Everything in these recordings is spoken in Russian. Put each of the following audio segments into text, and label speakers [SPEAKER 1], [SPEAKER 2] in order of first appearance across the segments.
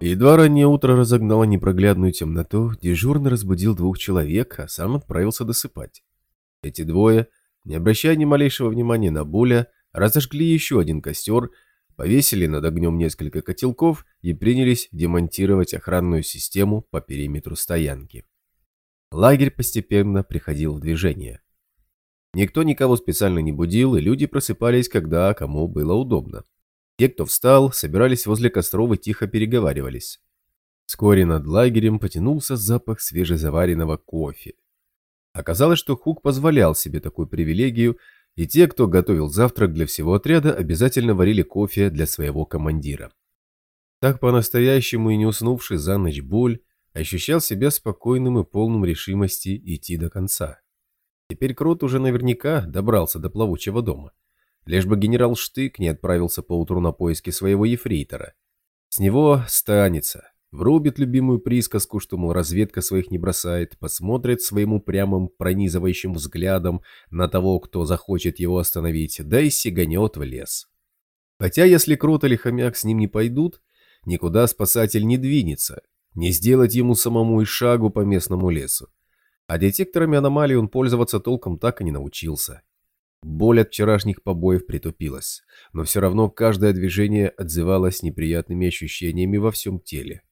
[SPEAKER 1] Едва раннее утро разогнало непроглядную темноту, дежурный разбудил двух человек, а сам отправился досыпать. Эти двое, не обращая ни малейшего внимания на Буля, разожгли еще один костер, повесили над огнем несколько котелков и принялись демонтировать охранную систему по периметру стоянки. Лагерь постепенно приходил в движение. Никто никого специально не будил, и люди просыпались, когда кому было удобно. Те, кто встал, собирались возле костров и тихо переговаривались. Вскоре над лагерем потянулся запах свежезаваренного кофе. Оказалось, что Хук позволял себе такую привилегию, и те, кто готовил завтрак для всего отряда, обязательно варили кофе для своего командира. Так по-настоящему и не уснувший за ночь боль ощущал себя спокойным и полным решимости идти до конца. Теперь Крот уже наверняка добрался до плавучего дома. Лишь бы генерал Штык не отправился поутру на поиски своего ефрейтора. С него станется. Врубит любимую присказку, что, мол, разведка своих не бросает, посмотрит своим упрямым, пронизывающим взглядом на того, кто захочет его остановить, да и сиганет в лес. Хотя, если Крот или Хомяк с ним не пойдут, никуда спасатель не двинется, не сделать ему самому и шагу по местному лесу. А детекторами аномалий он пользоваться толком так и не научился. Боль от вчерашних побоев притупилась, но все равно каждое движение отзывалось неприятными ощущениями во всем теле.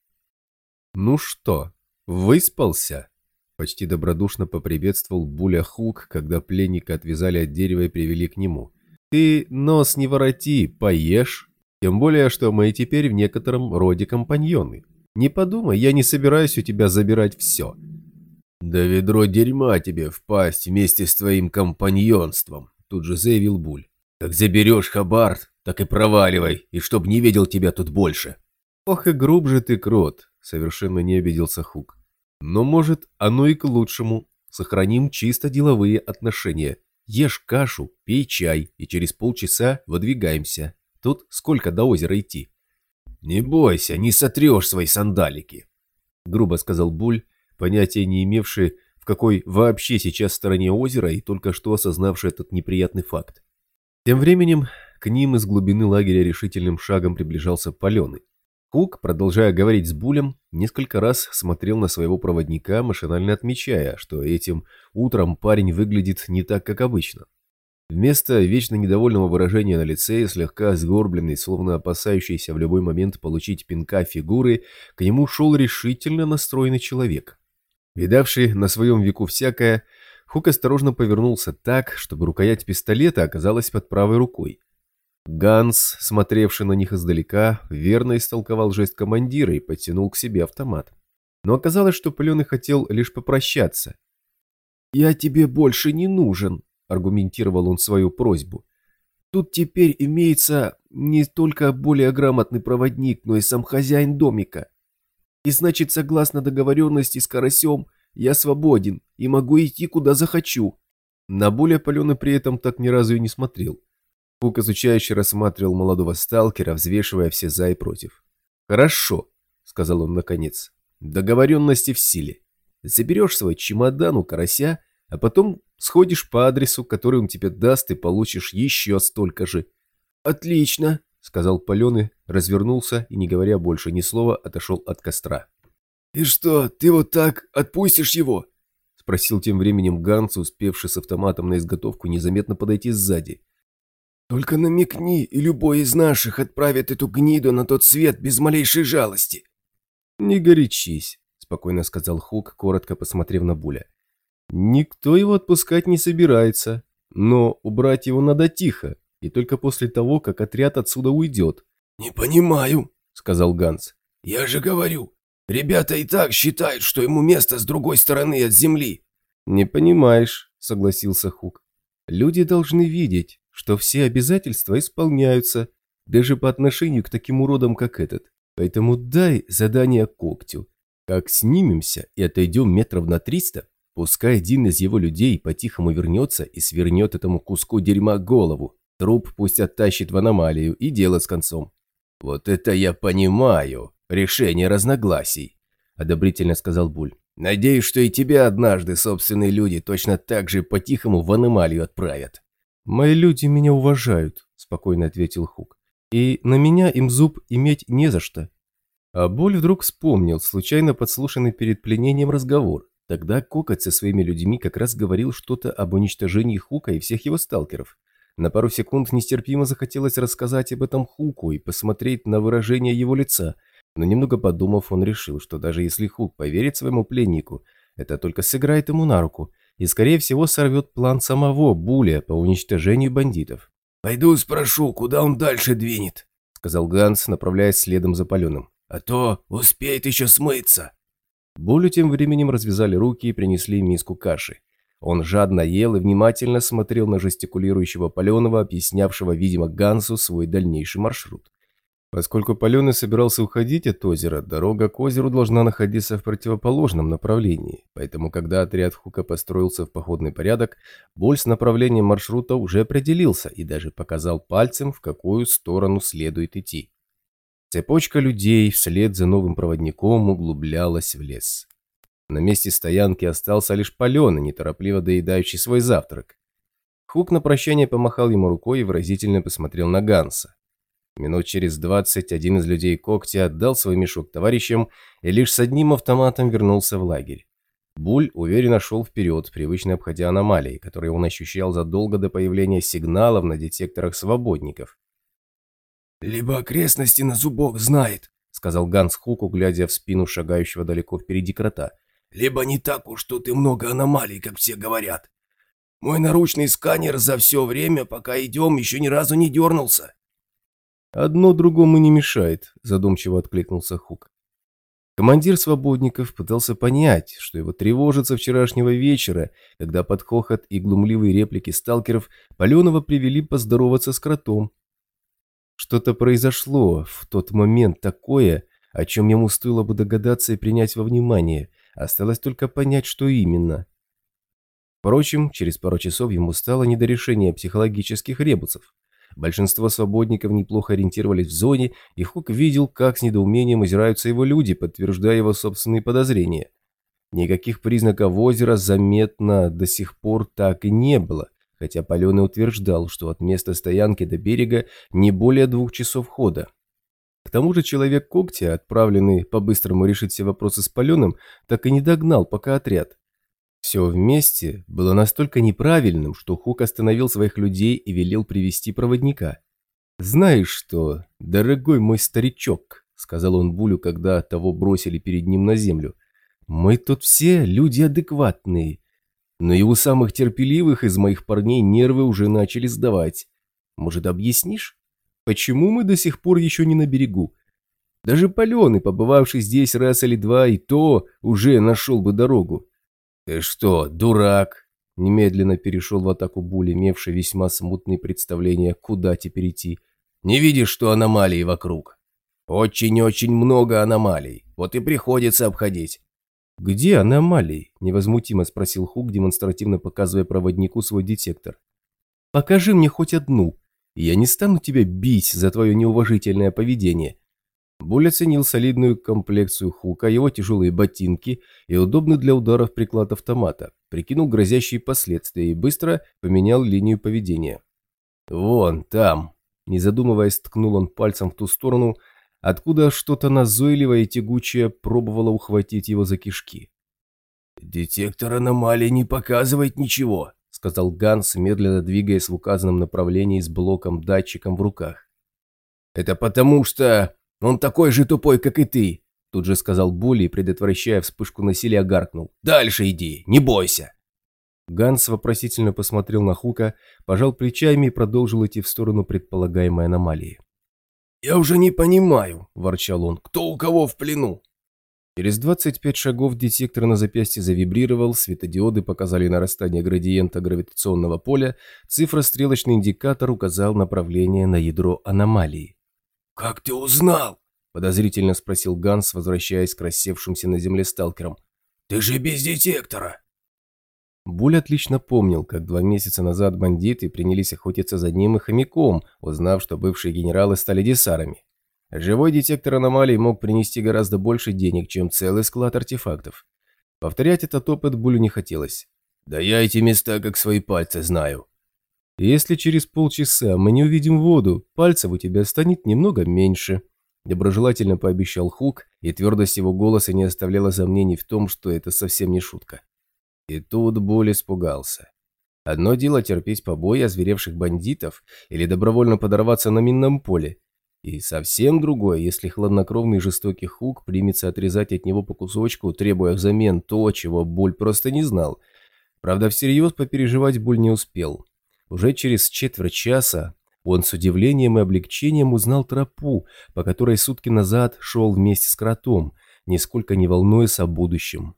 [SPEAKER 1] «Ну что, выспался?» Почти добродушно поприветствовал Буля Хук, когда пленника отвязали от дерева и привели к нему. «Ты нос не вороти, поешь. Тем более, что мы теперь в некотором роде компаньоны. Не подумай, я не собираюсь у тебя забирать все».
[SPEAKER 2] «Да ведро дерьма тебе впасть вместе с твоим компаньонством», тут же заявил Буль. «Как заберешь Хабарт, так и проваливай, и чтоб не видел тебя тут больше».
[SPEAKER 1] «Ох и груб же ты, крот!» — совершенно не обиделся Хук. «Но, может, оно и к лучшему. Сохраним чисто деловые отношения. Ешь кашу, пей чай, и через полчаса выдвигаемся. Тут сколько до озера идти?»
[SPEAKER 2] «Не бойся, не сотрешь свои сандалики», —
[SPEAKER 1] грубо сказал Буль, понятия не имевший, какой вообще сейчас стороне озера и только что осознавший этот неприятный факт. Тем временем к ним из глубины лагеря решительным шагом приближался Паленый. Кук, продолжая говорить с Булем, несколько раз смотрел на своего проводника, машинально отмечая, что этим утром парень выглядит не так, как обычно. Вместо вечно недовольного выражения на лице и слегка сгорбленный, словно опасающийся в любой момент получить пинка фигуры, к нему шел решительно настроенный человек. Видавший на своем веку всякое, Хук осторожно повернулся так, чтобы рукоять пистолета оказалась под правой рукой. Ганс, смотревший на них издалека, верно истолковал жест командира и подтянул к себе автомат. Но оказалось, что Паленый хотел лишь попрощаться. «Я тебе больше не нужен», — аргументировал он свою просьбу. «Тут теперь имеется не только более грамотный проводник, но и сам хозяин домика. И значит, согласно договоренности с Карасем, я свободен и могу идти куда захочу. На более паленый при этом так ни разу и не смотрел. Пук изучающе рассматривал молодого сталкера, взвешивая все за и против. «Хорошо», — сказал он наконец. «Договоренности в силе. Заберешь свой чемодан у карася, а потом сходишь по адресу, который он тебе даст, и получишь еще столько же». «Отлично», сказал Паленый, развернулся и, не говоря больше ни слова, отошел от костра.
[SPEAKER 2] «И что, ты вот так отпустишь его?»
[SPEAKER 1] спросил тем временем Ганс, успевший с автоматом на изготовку незаметно подойти сзади.
[SPEAKER 2] «Только намекни, и любой из наших отправит эту гниду на тот свет без малейшей жалости».
[SPEAKER 1] «Не горячись», — спокойно сказал Хук, коротко посмотрев на Буля. «Никто его отпускать не собирается, но убрать его надо тихо, и только после того, как отряд отсюда уйдет.
[SPEAKER 2] «Не понимаю», — сказал Ганс. «Я же говорю, ребята и так считают, что ему место с другой стороны от земли».
[SPEAKER 1] «Не понимаешь», — согласился Хук. «Люди должны видеть, что все обязательства исполняются, даже по отношению к таким уродам, как этот. Поэтому дай задание когтю. Как снимемся и отойдем метров на триста, пускай один из его людей по-тихому вернется и свернет этому куску дерьма голову. Труп пусть оттащит в аномалию, и дело с концом.
[SPEAKER 2] «Вот это я понимаю. Решение разногласий», – одобрительно сказал Буль. «Надеюсь, что и тебя однажды собственные люди точно так же по-тихому в аномалию отправят».
[SPEAKER 1] «Мои люди меня уважают», – спокойно ответил Хук. «И на меня им зуб иметь не за что». А Боль вдруг вспомнил случайно подслушанный перед пленением разговор. Тогда Кокоть со своими людьми как раз говорил что-то об уничтожении Хука и всех его сталкеров. На пару секунд нестерпимо захотелось рассказать об этом Хуку и посмотреть на выражение его лица, но немного подумав, он решил, что даже если Хук поверит своему пленнику, это только сыграет ему на руку и, скорее всего, сорвет план самого Буля по уничтожению бандитов.
[SPEAKER 2] «Пойду спрошу, куда он дальше двинет», — сказал Ганс, направляясь следом за паленым. «А то успеет еще смыться».
[SPEAKER 1] Булю тем временем развязали руки и принесли миску каши. Он жадно ел и внимательно смотрел на жестикулирующего Паленова, объяснявшего, видимо, Гансу свой дальнейший маршрут. Поскольку Паленый собирался уходить от озера, дорога к озеру должна находиться в противоположном направлении, поэтому когда отряд Хука построился в походный порядок, Боль с направлением маршрута уже определился и даже показал пальцем, в какую сторону следует идти. Цепочка людей вслед за новым проводником углублялась в лес. На месте стоянки остался лишь Паленый, неторопливо доедающий свой завтрак. Хук на прощание помахал ему рукой и выразительно посмотрел на Ганса. Минут через двадцать один из людей когтя отдал свой мешок товарищам и лишь с одним автоматом вернулся в лагерь. Буль уверенно шел вперед, привычно обходя аномалии, которые он ощущал задолго до появления сигналов на детекторах свободников.
[SPEAKER 2] «Либо окрестности на зубок знает», — сказал Ганс Хуку, глядя в спину шагающего далеко впереди крота либо не так уж тут и много аномалий, как все говорят. Мой наручный сканер за все время, пока идем, еще ни разу не дернулся.
[SPEAKER 1] «Одно другому не мешает», – задумчиво откликнулся Хук. Командир свободников пытался понять, что его тревожит со вчерашнего вечера, когда под хохот и глумливые реплики сталкеров Паленова привели поздороваться с кротом. Что-то произошло в тот момент такое, о чем ему стоило бы догадаться и принять во внимание, Осталось только понять, что именно. Впрочем, через пару часов ему стало не до решения психологических ребусов. Большинство свободников неплохо ориентировались в зоне, и Хук видел, как с недоумением озираются его люди, подтверждая его собственные подозрения. Никаких признаков озера заметно до сих пор так и не было, хотя Паленый утверждал, что от места стоянки до берега не более двух часов хода. К тому же человек когтя, отправленный по-быстрому решить все вопросы с паленым, так и не догнал пока отряд. Все вместе было настолько неправильным, что Хук остановил своих людей и велел привести проводника. «Знаешь что, дорогой мой старичок», — сказал он Булю, когда того бросили перед ним на землю, — «мы тут все люди адекватные, но и у самых терпеливых из моих парней нервы уже начали сдавать. Может, объяснишь?» Почему мы до сих пор еще не на берегу? Даже Паленый, побывавший здесь раз или два, и то уже нашел бы дорогу. «Ты что, дурак?» Немедленно перешел в атаку Буль, имевший весьма смутные представления, куда теперь идти. «Не видишь, что аномалии вокруг? Очень-очень много аномалий, вот и приходится обходить». «Где аномалии?» – невозмутимо спросил Хук, демонстративно показывая проводнику свой детектор. «Покажи мне хоть одну», я не стану тебя бить за твое неуважительное поведение». Буль оценил солидную комплекцию Хука, его тяжелые ботинки и удобный для ударов приклад автомата, прикинул грозящие последствия и быстро поменял линию поведения. «Вон там!» Не задумываясь, ткнул он пальцем в ту сторону, откуда что-то назойливое и тягучее пробовало ухватить его за кишки.
[SPEAKER 2] «Детектор аномалий не показывает ничего», сказал Ганс, медленно двигаясь в указанном направлении с блоком-датчиком в руках. «Это потому что он такой же тупой, как и ты», тут же сказал Булли и, предотвращая вспышку насилия, гаркнул. «Дальше иди, не бойся!»
[SPEAKER 1] Ганс вопросительно посмотрел на Хука, пожал плечами и продолжил идти в сторону предполагаемой аномалии.
[SPEAKER 2] «Я уже не понимаю», – ворчал он, – «кто у кого в плену?
[SPEAKER 1] Через 25 шагов детектор на запястье завибрировал, светодиоды показали нарастание градиента гравитационного поля, цифрострелочный индикатор указал направление на ядро аномалии.
[SPEAKER 2] «Как ты узнал?»
[SPEAKER 1] – подозрительно спросил Ганс, возвращаясь к рассевшимся на земле сталкерам.
[SPEAKER 2] «Ты же без детектора!»
[SPEAKER 1] Буль отлично помнил, как два месяца назад бандиты принялись охотиться за ним и хомяком, узнав, что бывшие генералы стали десарами. Живой детектор аномалий мог принести гораздо больше денег, чем целый склад артефактов. Повторять этот опыт Булю не хотелось.
[SPEAKER 2] «Да я эти места как свои пальцы знаю».
[SPEAKER 1] «Если через полчаса мы не увидим воду, пальцев у тебя станет немного меньше»,
[SPEAKER 2] доброжелательно пообещал Хук, и твердость его голоса не оставляла сомнений в том, что это совсем не шутка. И тут Буль испугался. Одно дело терпеть побои озверевших бандитов или добровольно подорваться на минном поле, и совсем другое, если хладнокровный жестокий Хук примется отрезать от него по кусочку, требуя взамен то, чего Буль просто не знал. Правда, всерьез попереживать Буль не успел. Уже через четверть часа он с удивлением и облегчением узнал тропу, по которой сутки назад шел вместе с кротом, нисколько не волнуясь о будущем.